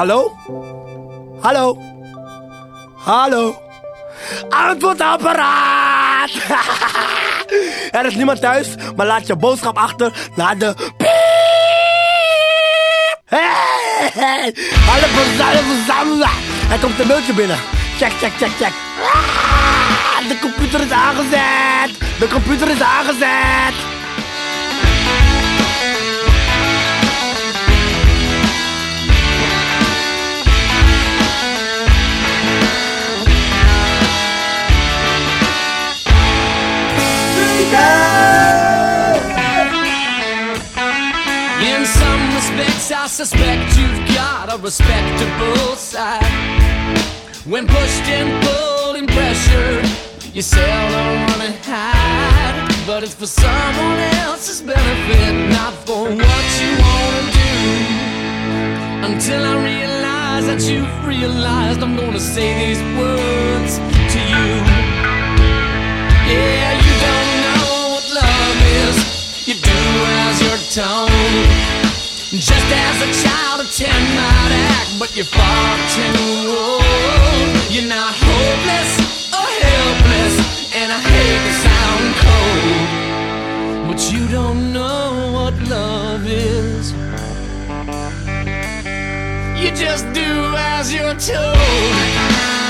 Hallo? Hallo? Hallo? Antwoordapparaat! er is niemand thuis, maar laat je boodschap achter naar de. Hey! Alle verzamelen! Hij komt een mailtje binnen. Check, check, check, check. Ah, De computer is aangezet! De computer is aangezet! Suspect you've got a respectable side. When pushed and pulled and pressured, you seldom run and hide. But it's for someone else's benefit, not for what you wanna do. Until I realize that you've realized I'm gonna say these words to you. Yeah, you don't know what love is. You do as you're told. Just as a child of ten might act, but you're far too old. You're not hopeless or helpless, and I hate to sound cold, but you don't know what love is. You just do as you're told.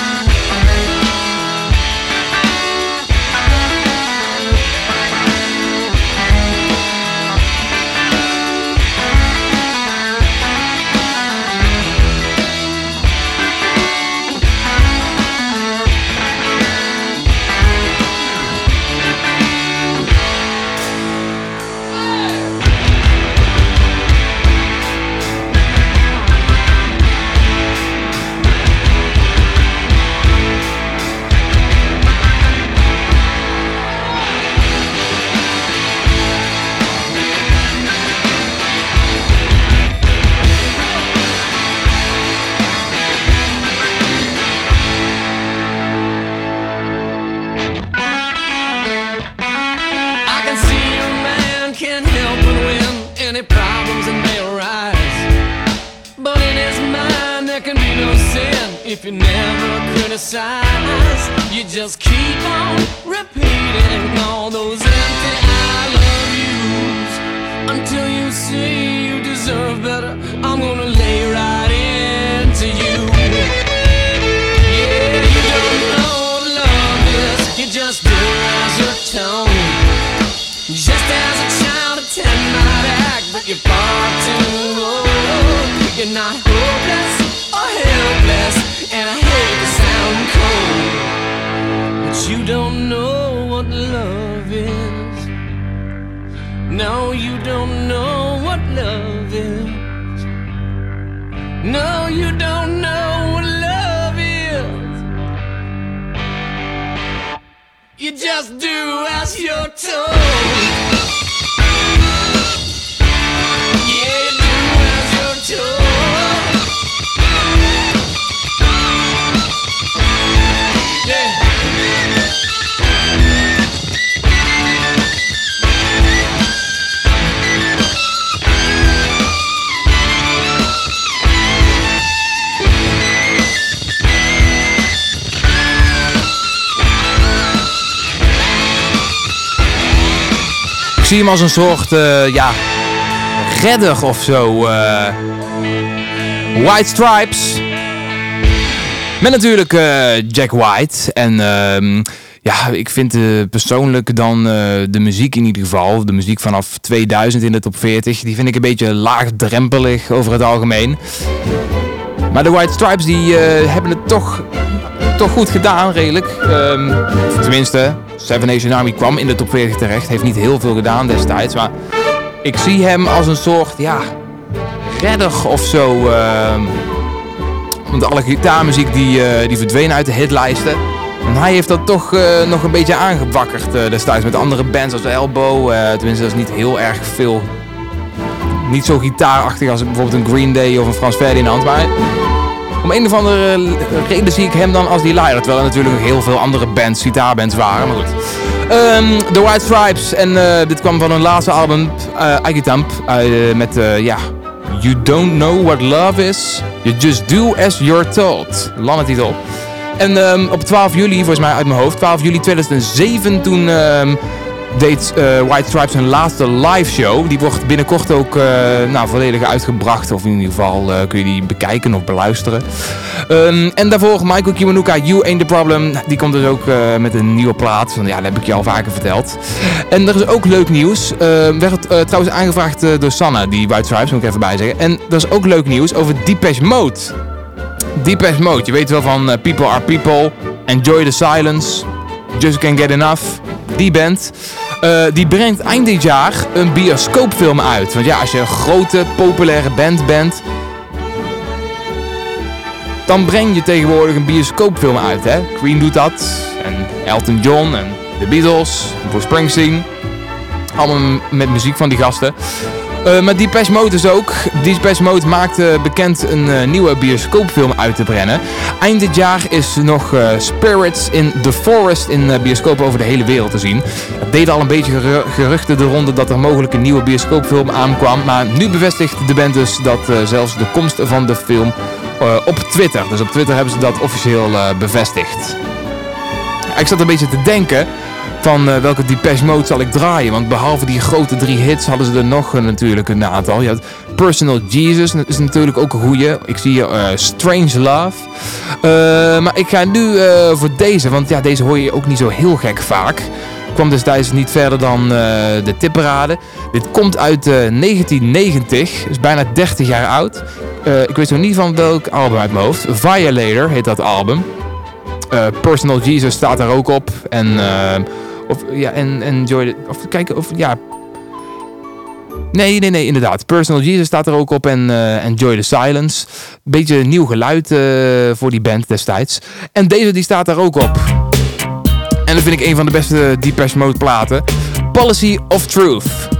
Just do as you're told. Zie hem als een soort, eh, ja, redder of zo. eh. White Stripes. Met natuurlijk eh, Jack White. En ehm, ja, ik vind persoonlijk dan de muziek in ieder geval, de muziek vanaf 2000 in de top 40, die vind ik een beetje laagdrempelig over het algemeen. Maar de White Stripes die hebben het toch, toch goed gedaan, redelijk. Ehm, tenminste, Seven Nation Army kwam in de top 40 terecht. Heeft niet heel veel gedaan destijds. Maar ik zie hem als een soort, ja, redder of zo. ehm. want alle gitaarmuziek die, eh, die verdween uit de hitlijsten. En hij heeft dat toch eh, nog een beetje aangewakkerd eh, destijds met andere bands als Elbow. tenminste, dat is niet heel erg veel. Niet zo gitaarachtig als bijvoorbeeld een Green Day of een Frans Ferdinand. Maar om een of andere reden zie ik hem dan als die leider. Terwijl er natuurlijk heel veel andere bands, gitaarbands waren. Maar goed. Ehm, The White Stripes. En eh, dit kwam van hun laatste album, uh, Aikitamp. eh, met, eh, ja, You Don't Know What Love Is. You Just Do As You're Told. Lange titel. En ehm, op 12 juli, volgens mij uit mijn hoofd, 12 juli 2007, toen ehm, deed eh, White Stripes hun laatste live show. Die wordt binnenkort ook eh, nou, volledig uitgebracht. Of in ieder geval eh, kun je die bekijken of beluisteren. Ehm, en daarvoor Michael Kiwanuka, You Ain't The Problem. Die komt dus ook met een nieuwe plaat. Ja, dat heb ik je al vaker verteld. En er is ook leuk nieuws. werd trouwens aangevraagd door Sanna, die White Stripes, moet ik even bij zeggen. En er is ook leuk nieuws over Depeche Mode. Depeche Mode, je weet wel van People Are People, Enjoy the Silence, Just Can't Get Enough. Die band. Uh, die brengt eind dit jaar een bioscoopfilm uit. Want ja, als je een grote, populaire band bent... dan breng je tegenwoordig een bioscoopfilm uit, hè. Queen doet dat. En Elton John en The Beatles. Bruce Springsteen. Allemaal met muziek van die gasten. Uh, maar Depeche Mode is ook. Depeche Mode maakte bekend een uh, nieuwe bioscoopfilm uit te brengen. Eind dit jaar is nog uh, Spirits in the Forest in bioscoop over de hele wereld te zien. Het deed al een beetje geruchten de ronde dat er mogelijk een nieuwe bioscoopfilm aankwam. Maar nu bevestigt de band dus dat zelfs de komst van de film op Twitter. Dus op Twitter hebben ze dat officieel bevestigd. Ik zat een beetje te denken van uh, welke Depeche Mode zal ik draaien. Want behalve die grote drie hits hadden ze er nog natuurlijk een aantal. Je had Personal Jesus, dat is natuurlijk ook een goeie. Ik zie hier uh, Strange Love. maar ik ga nu voor deze, want ja, deze hoor je ook niet zo heel gek vaak. Kwam destijds niet verder dan de tipperade. Dit komt uit 1990, is bijna 30 jaar oud. ik weet nog niet van welk album uit mijn hoofd. Violator heet dat album. Personal Jesus staat daar ook op. En of ja, en enjoy the, of kijken of ja. Nee, nee, nee, inderdaad. Personal Jesus staat er ook op en uh, Enjoy the Silence. Beetje nieuw geluid uh, voor die band destijds. En deze die staat daar ook op. En dat vind ik een van de beste Depeche Mode platen. Policy of Truth.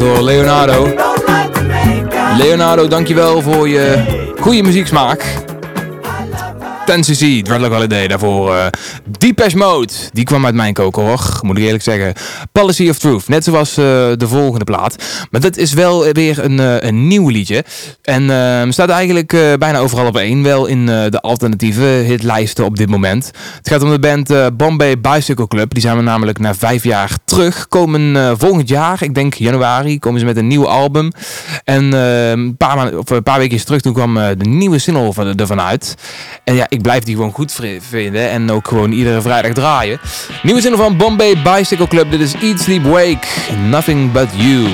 Door Leonardo. Leonardo, dankjewel voor je goede muzieksmaak. 10cc, Dreadlock Holiday. Daarvoor eh Deepesh Mode. Die kwam uit mijn koker hoor, moet ik eerlijk zeggen. Policy of Truth, net zoals eh, de volgende plaat. Maar dat is wel weer een, eh, een nieuw liedje. En eh, staat eigenlijk eh, bijna overal op één. Wel in de alternatieve hitlijsten op dit moment. Het gaat om de band Bombay Bicycle Club. Die zijn we namelijk na vijf jaar terug. Komen volgend jaar, ik denk januari, komen ze met een nieuw album. En eh, een paar, of een paar weken terug, toen kwam de nieuwe single van, ervan uit. En ja, ik blijf die gewoon goed vinden. En ook gewoon iedere vrijdag draaien. Nieuwe zin van Bombay Bicycle Club. Dit is Eat, Sleep, Wake. Nothing but you.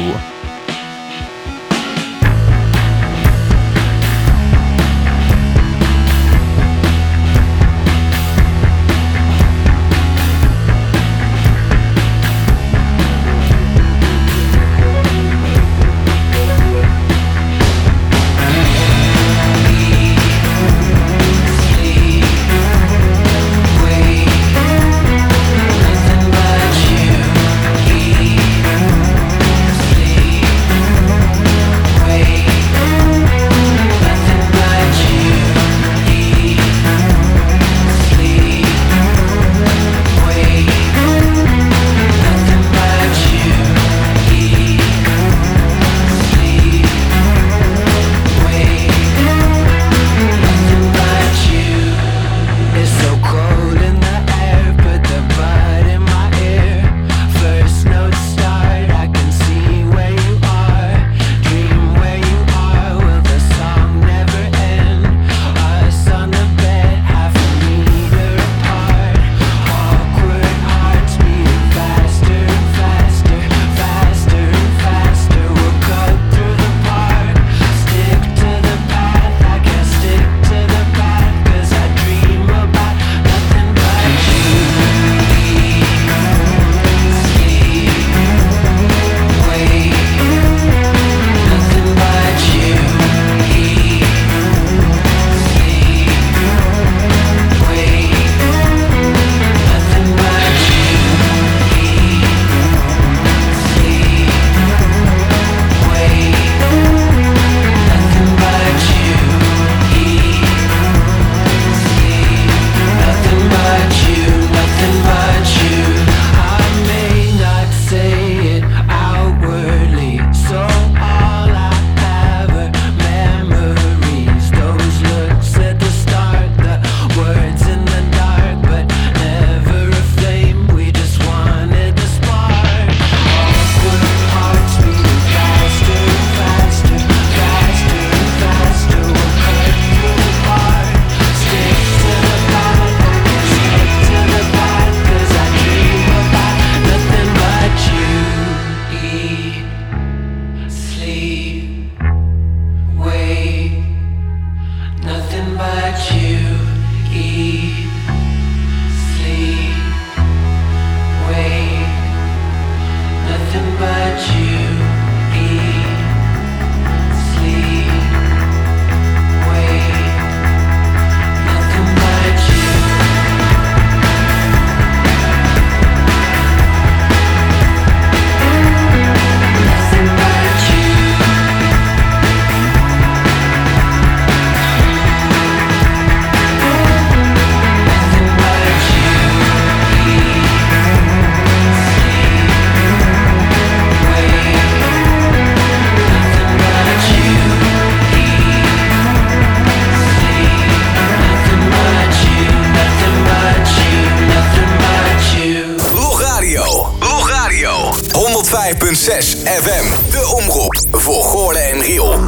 6 FM, de omroep voor Goorlen en Riel.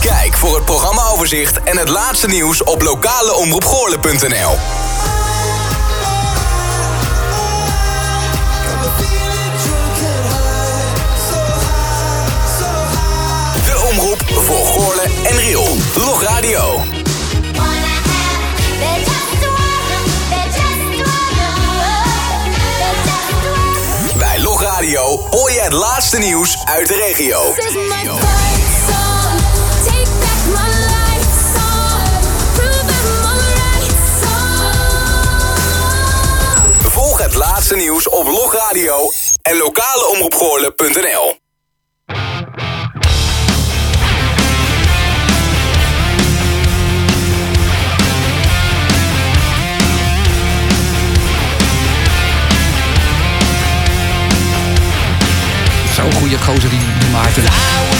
Kijk voor het programmaoverzicht en het laatste nieuws op lokaleomroepgoorlen.nl. De omroep voor Goorlen en Riel. Log Radio. je het laatste nieuws uit de regio. Volg het laatste nieuws op logradio en lokaleomroepgoorlen.nl gozer die, die maakte.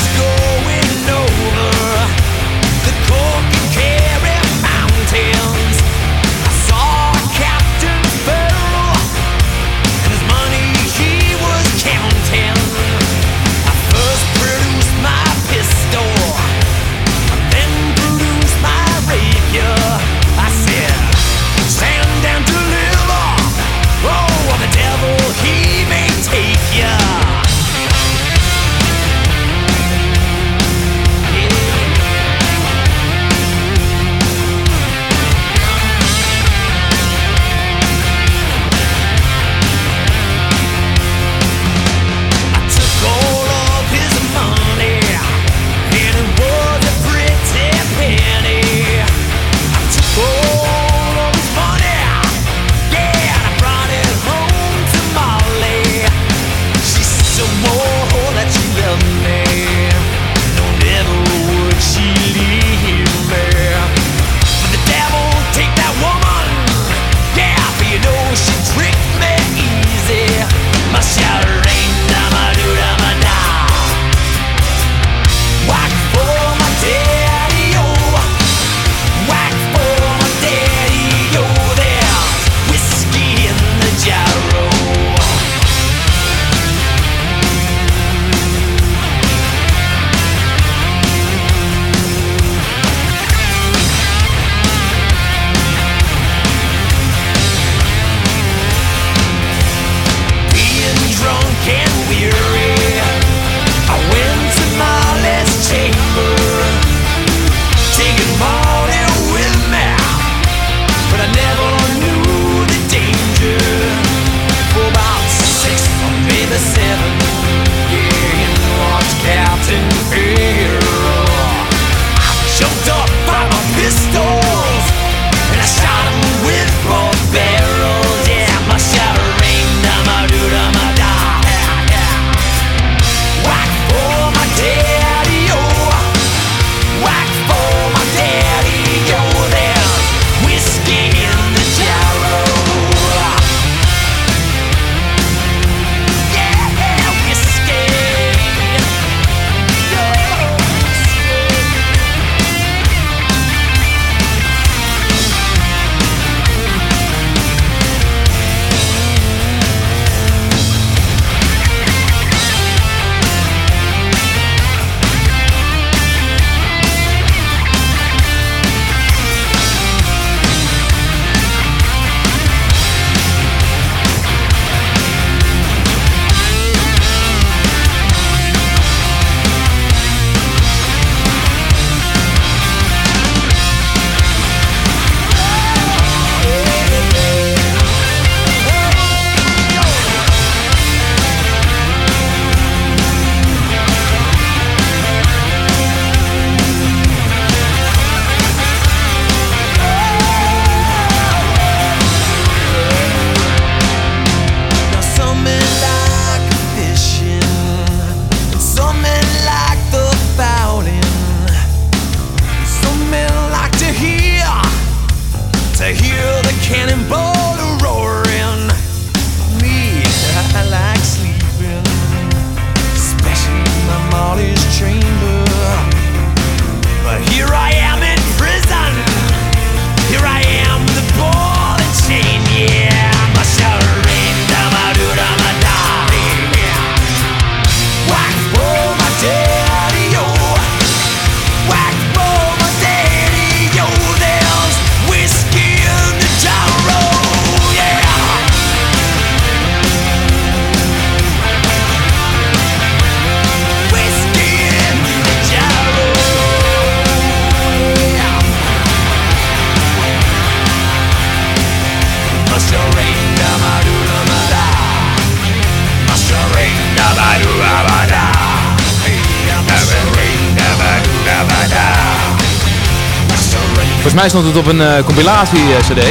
Volgens mij stond het op een eh, compilatie-cd.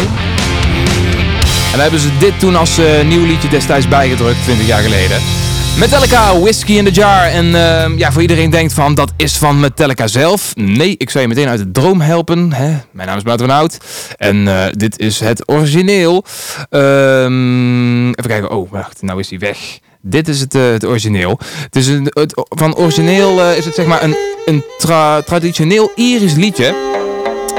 En daar hebben ze dit toen als eh, nieuw liedje destijds bijgedrukt, 20 jaar geleden. Metallica, Whiskey in the Jar. En eh, ja, voor iedereen denkt van dat is van Metallica zelf. Nee, ik zou je meteen uit de droom helpen. Hè? Mijn naam is Wouter van Hout. En eh, dit is het origineel. Ehm, even kijken. Oh, wacht. Nou is hij weg. Dit is het, eh, het origineel. Het is een, het, van origineel eh, is het zeg maar een, een tra- traditioneel Irisch liedje.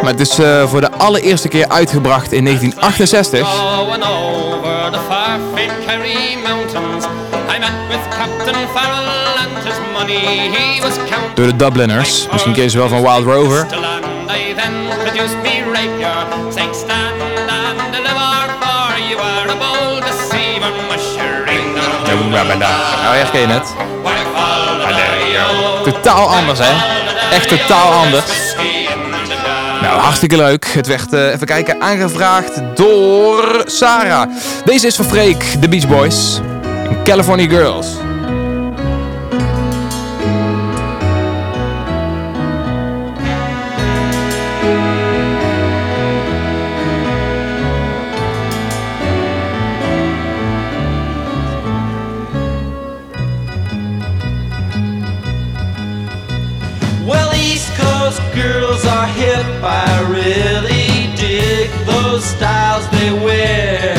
Maar het is eh, voor de allereerste keer uitgebracht in 1968. Going over the far famed Kerry Mountains. I met with Captain Farrell and his money he was counting. Door de Dubliners. Misschien ken je ze wel van Wild Rover. Nou, herken je het. Totaal anders, hè? Echt totaal anders. Nou, hartstikke leuk. Het werd, eh, even kijken, aangevraagd door Sarah. Deze is voor Freek, de Beach Boys. California Girls. Coast girls are hip. I really dig those styles they wear.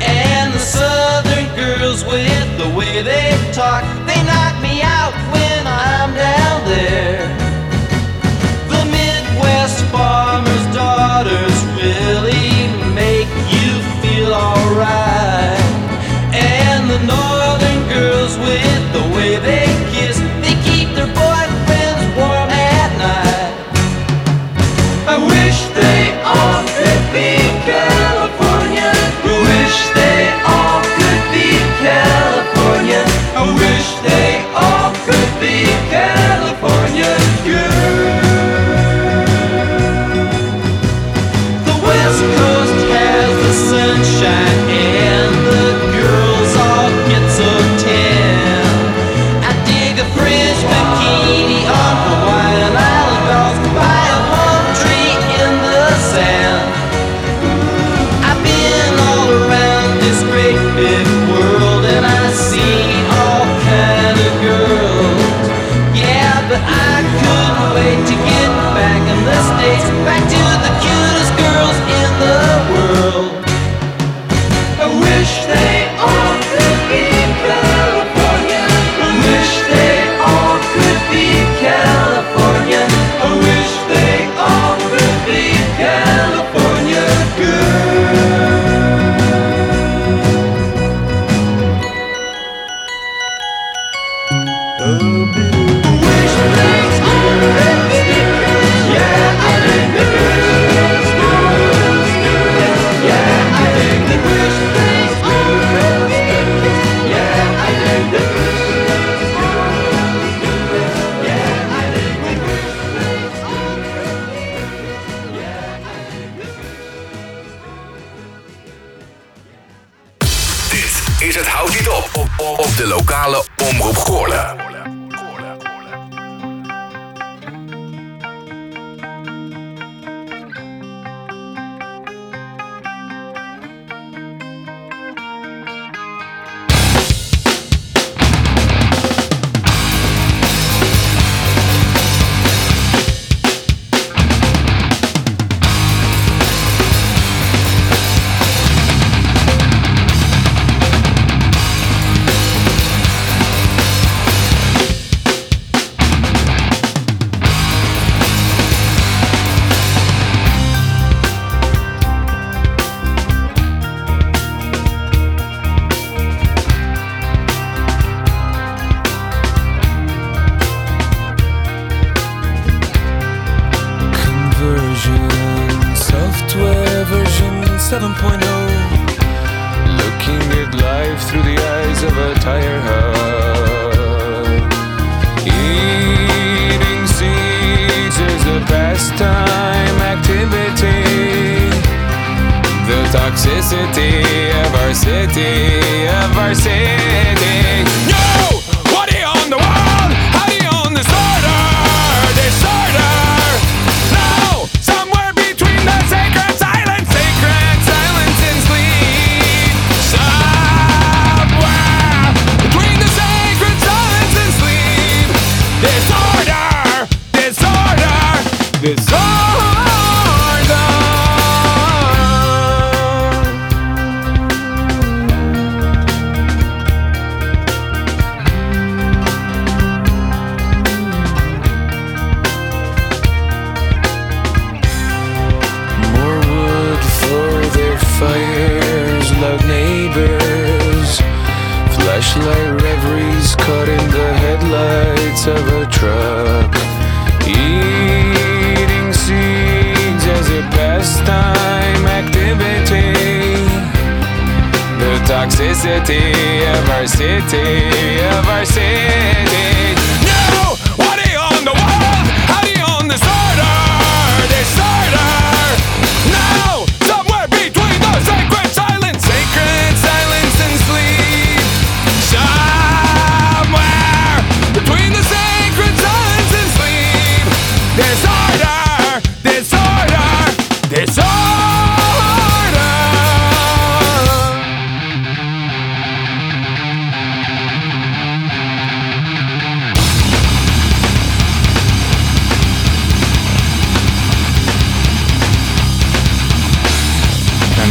And the Southern girls with the way they talk,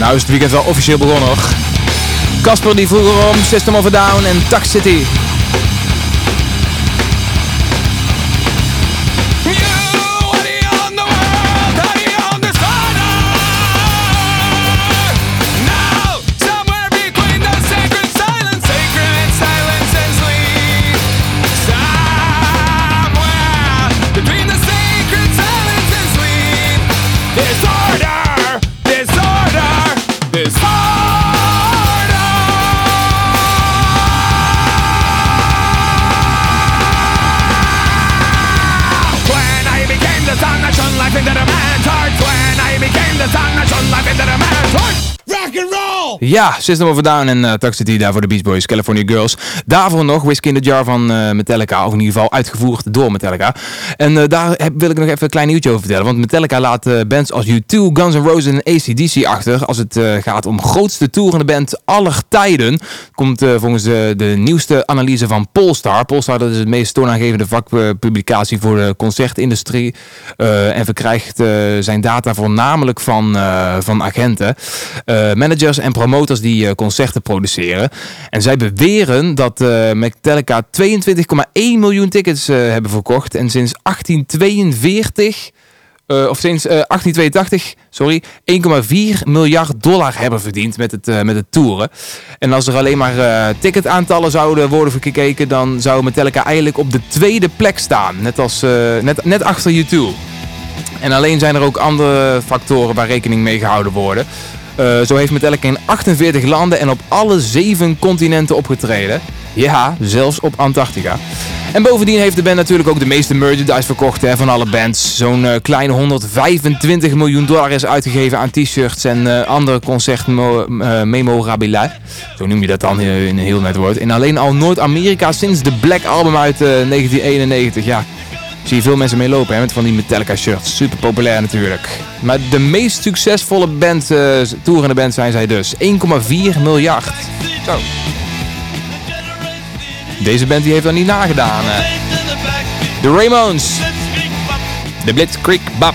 nou is het weekend wel officieel begonnen. Casper die vroeg erom, System of a Down en Tax City. Ja, System of a Down en uh, Tax City daar voor de Beach Boys, California Girls. Daarvoor nog Whiskey in the Jar van eh, Metallica, of in ieder geval uitgevoerd door Metallica. En eh, daar heb, wil ik nog even een klein nieuwtje over vertellen. Want Metallica laat eh, bands als U2, Guns N' Roses en ACDC achter als het eh, gaat om grootste toerende band aller tijden. Komt eh, volgens de, nieuwste analyse van Polestar. Polestar dat is het meest toonaangevende vakpublicatie voor de concertindustrie. eh, en verkrijgt eh, zijn data voornamelijk van, eh, van agenten, eh, managers en promoters die eh, concerten produceren. En zij beweren dat eh, Metallica 22,1 miljoen tickets eh, hebben verkocht. En sinds 1842, eh, of sinds eh, 1882, sorry, 1,4 miljard dollar hebben verdiend met het, eh, met het toeren. En als er alleen maar ticketaantallen zouden worden gekeken, dan zou Metallica eigenlijk op de tweede plek staan. Net, als, net, net achter U2. En alleen zijn er ook andere factoren waar rekening mee gehouden worden. Eh, zo heeft Metallica in 48 landen en op alle zeven continenten opgetreden. Ja, zelfs op Antarctica. En bovendien heeft de band natuurlijk ook de meeste merchandise verkocht hè, van alle bands. Zo'n eh, kleine 125 miljoen dollar is uitgegeven aan t-shirts en eh, andere concertmemorabilia. Zo noem je dat dan in een heel net woord. En alleen al Noord-Amerika sinds de Black Album uit eh, 1991. Ja, zie je veel mensen mee lopen hè, met van die Metallica shirts. Super populair natuurlijk. Maar de meest succesvolle band, eh toerende band zijn zij dus. 1,4 miljard. Zo. Deze band die heeft dan niet nagedaan. eh. De Ramones. De Blitzkrieg Bap.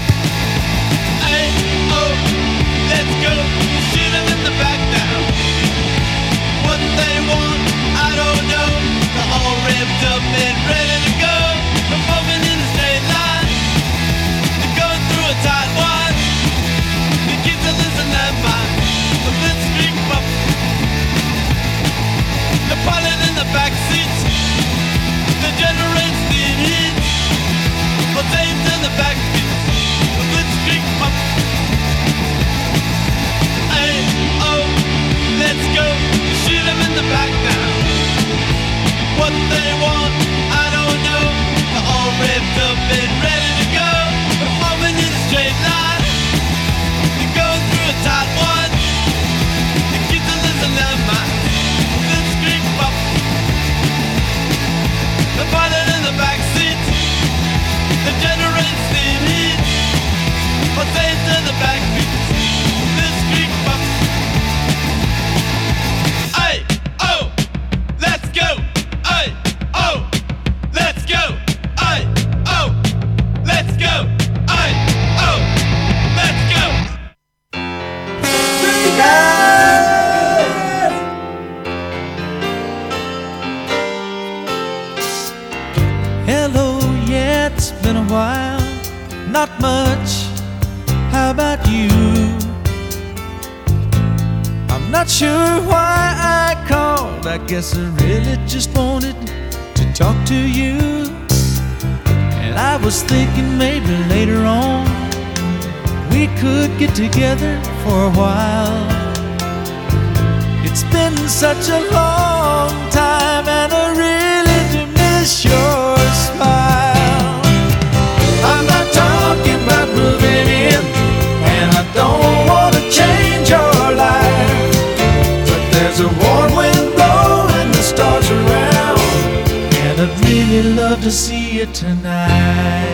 See you tonight.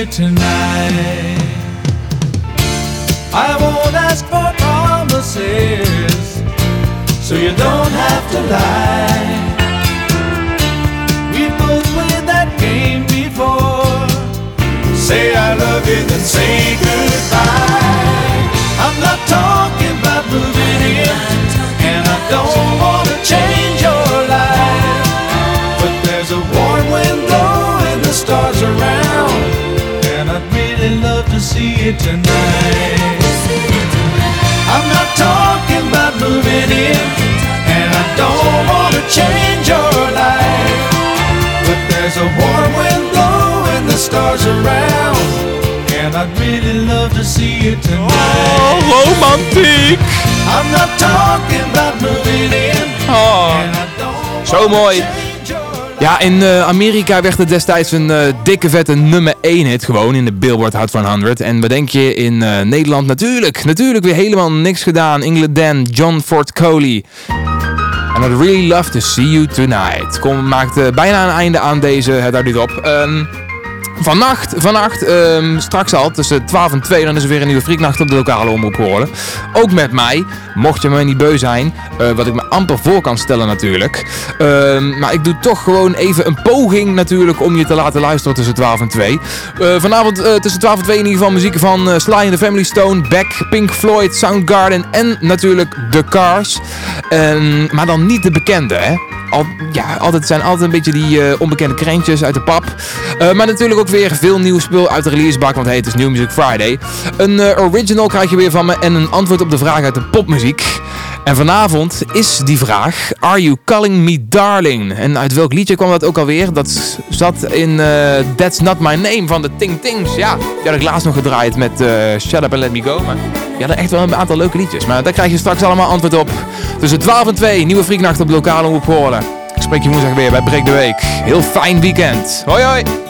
You tonight. I won't ask for promises, so you don't have to lie. We both played that game before. Say I love you, then say goodbye. I'm not talking about moving in, and I don't want to change to see you tonight. I'm not talking about moving in, and I don't want to change your life. But there's a warm wind blowing the stars around, and I'd really love to see you tonight. Oh, romantiek! I'm not talking about moving in, Oh, and I don't zo want to mooi. Ja, in eh, Amerika werd het destijds een eh, dikke vette nummer 1 hit gewoon in de Billboard Hot 100. En wat denk je in eh, Nederland? Natuurlijk, natuurlijk weer helemaal niks gedaan. England Dan, John Ford Coley. And I'd really love to see you tonight. Kom, maakt bijna een einde aan deze Het Daar Niet Op. Ehm, Vannacht, vannacht ehm, straks al, tussen 12 en 2, dan is er weer een nieuwe Frieknacht op de lokale omroep horen. Ook met mij, mocht je me niet beu zijn, eh, wat ik me amper voor kan stellen natuurlijk. Ehm, maar ik doe toch gewoon even een poging natuurlijk om je te laten luisteren tussen 12 en 2. Eh, vanavond eh, tussen 12 en 2 in ieder geval muziek van eh, Sly and the Family Stone, Beck, Pink Floyd, Soundgarden en natuurlijk The Cars. Ehm, maar dan niet de bekende hè. Al, ja, altijd zijn altijd een beetje die onbekende krentjes uit de pap. Maar natuurlijk ook weer veel nieuw spul uit de releasebak, want hey, het is New Music Friday. Een eh, original krijg je weer van me en een antwoord op de vraag uit de popmuziek. En vanavond is die vraag, Are You Calling Me Darling? En uit welk liedje kwam dat ook alweer? Dat zat in eh, That's Not My Name van de Ting Tings. Ja, die had ik laatst nog gedraaid met eh, Shut Up and Let Me Go. Maar die hadden echt wel een aantal leuke liedjes. Maar daar krijg je straks allemaal antwoord op. Tussen 12 en 2, nieuwe Frieknacht op de lokale omroep Hoorn. Ik spreek je woensdag weer bij Breek de Week. Heel fijn weekend. Hoi hoi!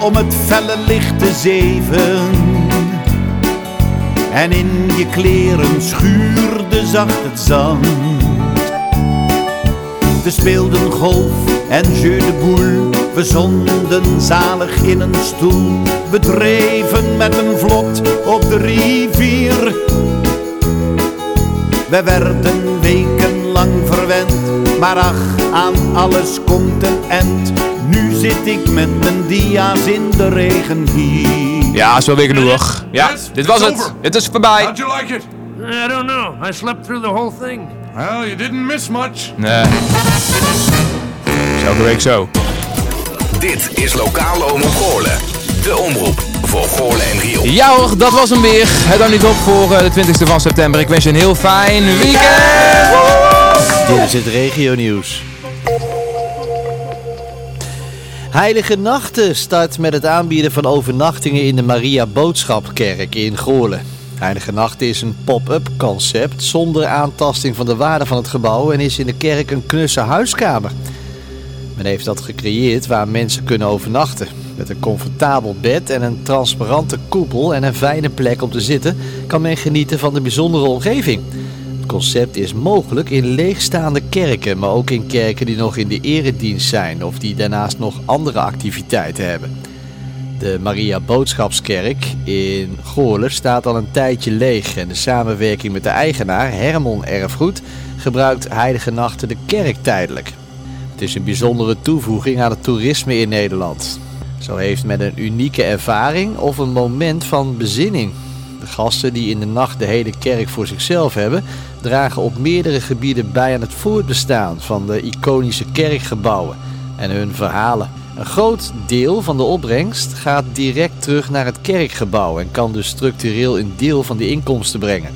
om het felle licht te zeven. En in je kleren schuurde zacht het zand. We speelden golf en jeu de boule. We zonden zalig in een stoel. We dreven met een vlot op de rivier. We werden wekenlang verwend, maar ach, aan alles komt een end. Nu zit ik met mijn dia's in de regen hier. Ja, is wel weer genoeg. Ja, dit was het. Het is voorbij. How'd you like it? I don't know. I slept through the whole thing. Well, you didn't miss much. Nee. Is elke week zo. Dit is Lokale Omroep Goorlen. De omroep voor Goorlen en Riel. Ja hoor, dat was hem weer. Het dan niet op voor eh, de 20e van september. Ik wens je een heel fijn weekend. Dit is het regionieuws. Heilige Nachten start met het aanbieden van overnachtingen in de Maria Boodschapkerk in Goorlen. Heilige Nachten is een pop-up concept zonder aantasting van de waarde van het gebouw en is in de kerk een knusse huiskamer. Men heeft dat gecreëerd waar mensen kunnen overnachten. Met een comfortabel bed en een transparante koepel en een fijne plek om te zitten kan men genieten van de bijzondere omgeving. Het concept is mogelijk in leegstaande kerken, maar ook in kerken die nog in de eredienst zijn of die daarnaast nog andere activiteiten hebben. De Maria Boodschapskerk in Goorlen staat al een tijdje leeg en de samenwerking met de eigenaar Hermon Erfgoed gebruikt Heilige Nachten de kerk tijdelijk. Het is een bijzondere toevoeging aan het toerisme in Nederland. Zo heeft men een unieke ervaring of een moment van bezinning. De gasten die in de nacht de hele kerk voor zichzelf hebben, dragen op meerdere gebieden bij aan het voortbestaan van de iconische kerkgebouwen en hun verhalen. Een groot deel van de opbrengst gaat direct terug naar het kerkgebouw en kan dus structureel een deel van de inkomsten brengen.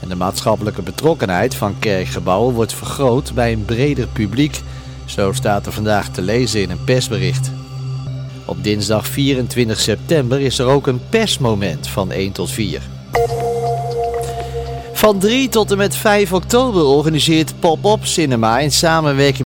En de maatschappelijke betrokkenheid van kerkgebouwen wordt vergroot bij een breder publiek. Zo staat er vandaag te lezen in een persbericht. Op dinsdag 24 september is er ook een persmoment van 1 tot 4. Van 3 tot en met 5 oktober organiseert Pop-Up Cinema in samenwerking